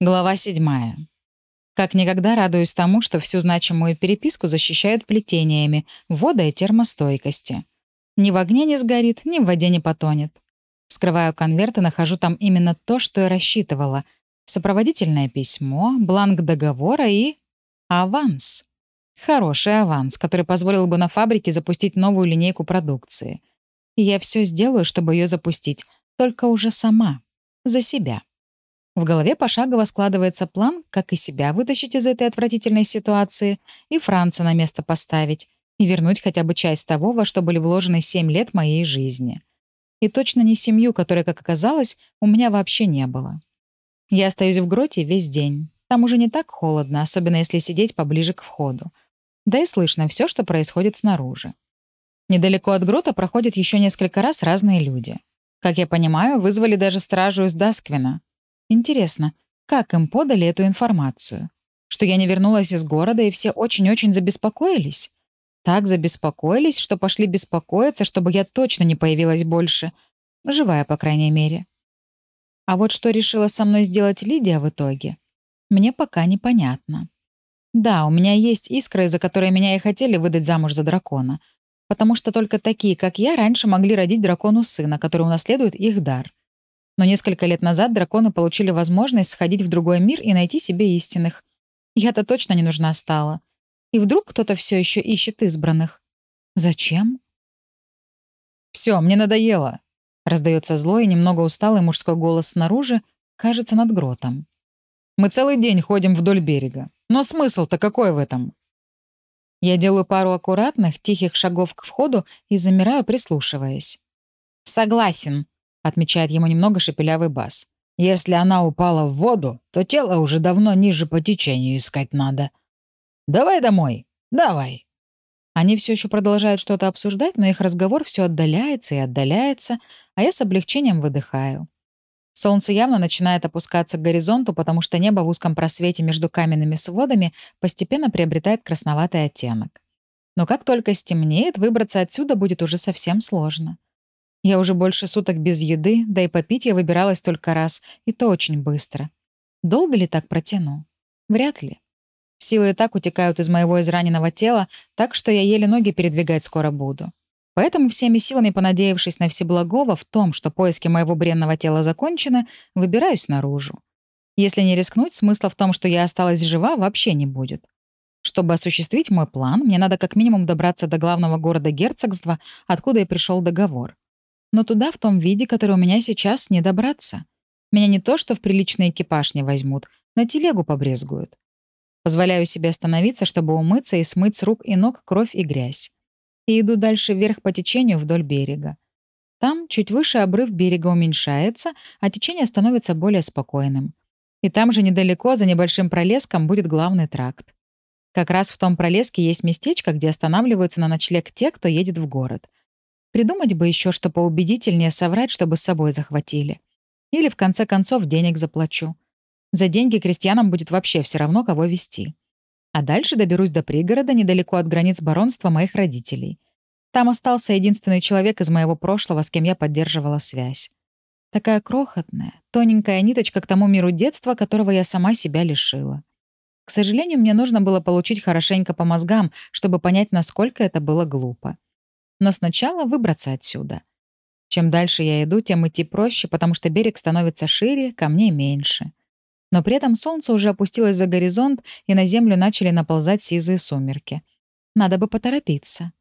Глава 7. Как никогда радуюсь тому, что всю значимую переписку защищают плетениями, вода и термостойкости. Ни в огне не сгорит, ни в воде не потонет. Скрываю конверт и нахожу там именно то, что я рассчитывала. Сопроводительное письмо, бланк договора и... аванс. Хороший аванс, который позволил бы на фабрике запустить новую линейку продукции. И я все сделаю, чтобы ее запустить, только уже сама. За себя. В голове пошагово складывается план, как и себя вытащить из этой отвратительной ситуации, и Франца на место поставить, и вернуть хотя бы часть того, во что были вложены 7 лет моей жизни. И точно не семью, которой, как оказалось, у меня вообще не было. Я остаюсь в гроте весь день. Там уже не так холодно, особенно если сидеть поближе к входу. Да и слышно все, что происходит снаружи. Недалеко от грота проходят еще несколько раз разные люди. Как я понимаю, вызвали даже стражу из Дасквина. Интересно, как им подали эту информацию? Что я не вернулась из города, и все очень-очень забеспокоились? Так забеспокоились, что пошли беспокоиться, чтобы я точно не появилась больше. Живая, по крайней мере. А вот что решила со мной сделать Лидия в итоге, мне пока непонятно. Да, у меня есть искры, из-за которой меня и хотели выдать замуж за дракона. Потому что только такие, как я, раньше могли родить дракону сына, который унаследует их дар. Но несколько лет назад драконы получили возможность сходить в другой мир и найти себе истинных. Я-то точно не нужна стала. И вдруг кто-то все еще ищет избранных. Зачем? Все, мне надоело. Раздается злой и немного усталый мужской голос снаружи, кажется, над гротом. Мы целый день ходим вдоль берега. Но смысл-то какой в этом? Я делаю пару аккуратных, тихих шагов к входу и замираю, прислушиваясь. «Согласен», отмечает ему немного шепелявый бас. «Если она упала в воду, то тело уже давно ниже по течению искать надо. Давай домой, давай». Они все еще продолжают что-то обсуждать, но их разговор все отдаляется и отдаляется, а я с облегчением выдыхаю. Солнце явно начинает опускаться к горизонту, потому что небо в узком просвете между каменными сводами постепенно приобретает красноватый оттенок. Но как только стемнеет, выбраться отсюда будет уже совсем сложно. Я уже больше суток без еды, да и попить я выбиралась только раз, и то очень быстро. Долго ли так протяну? Вряд ли. Силы и так утекают из моего израненного тела, так что я еле ноги передвигать скоро буду. Поэтому всеми силами, понадеявшись на Всеблагого в том, что поиски моего бренного тела закончены, выбираюсь наружу. Если не рискнуть, смысла в том, что я осталась жива, вообще не будет. Чтобы осуществить мой план, мне надо как минимум добраться до главного города герцогства, откуда и пришел договор. Но туда в том виде, который у меня сейчас, не добраться. Меня не то, что в приличный экипаж не возьмут, на телегу побрезгуют. Позволяю себе остановиться, чтобы умыться и смыть с рук и ног кровь и грязь. И иду дальше вверх по течению вдоль берега. Там, чуть выше, обрыв берега уменьшается, а течение становится более спокойным. И там же недалеко, за небольшим пролеском, будет главный тракт. Как раз в том пролеске есть местечко, где останавливаются на ночлег те, кто едет в город. Придумать бы еще, что поубедительнее соврать, чтобы с собой захватили. Или, в конце концов, денег заплачу. За деньги крестьянам будет вообще все равно, кого вести. А дальше доберусь до пригорода, недалеко от границ баронства моих родителей. Там остался единственный человек из моего прошлого, с кем я поддерживала связь. Такая крохотная, тоненькая ниточка к тому миру детства, которого я сама себя лишила. К сожалению, мне нужно было получить хорошенько по мозгам, чтобы понять, насколько это было глупо. Но сначала выбраться отсюда. Чем дальше я иду, тем идти проще, потому что берег становится шире, камней меньше. Но при этом солнце уже опустилось за горизонт, и на землю начали наползать сизые сумерки. Надо бы поторопиться.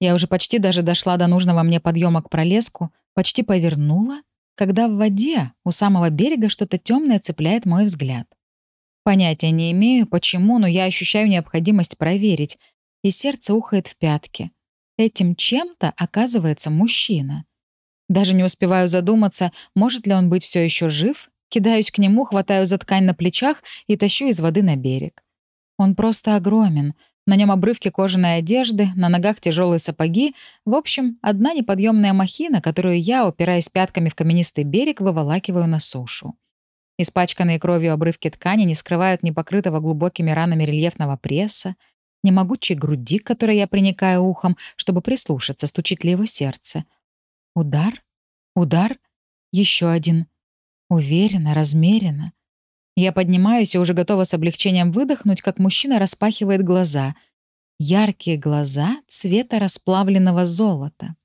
Я уже почти даже дошла до нужного мне подъема к пролеску, почти повернула, когда в воде у самого берега что-то темное цепляет мой взгляд. Понятия не имею, почему, но я ощущаю необходимость проверить, и сердце ухает в пятки. Этим чем-то оказывается мужчина. Даже не успеваю задуматься, может ли он быть все еще жив, кидаюсь к нему, хватаю за ткань на плечах и тащу из воды на берег. Он просто огромен. На нем обрывки кожаной одежды, на ногах тяжелые сапоги. В общем, одна неподъемная махина, которую я, упираясь пятками в каменистый берег, выволакиваю на сушу. Испачканные кровью обрывки ткани не скрывают непокрытого глубокими ранами рельефного пресса, ни могучей груди, к которой я приникаю ухом, чтобы прислушаться, стучит ли его сердце. Удар, удар, еще один. Уверенно, размеренно. Я поднимаюсь и уже готова с облегчением выдохнуть, как мужчина распахивает глаза. Яркие глаза цвета расплавленного золота.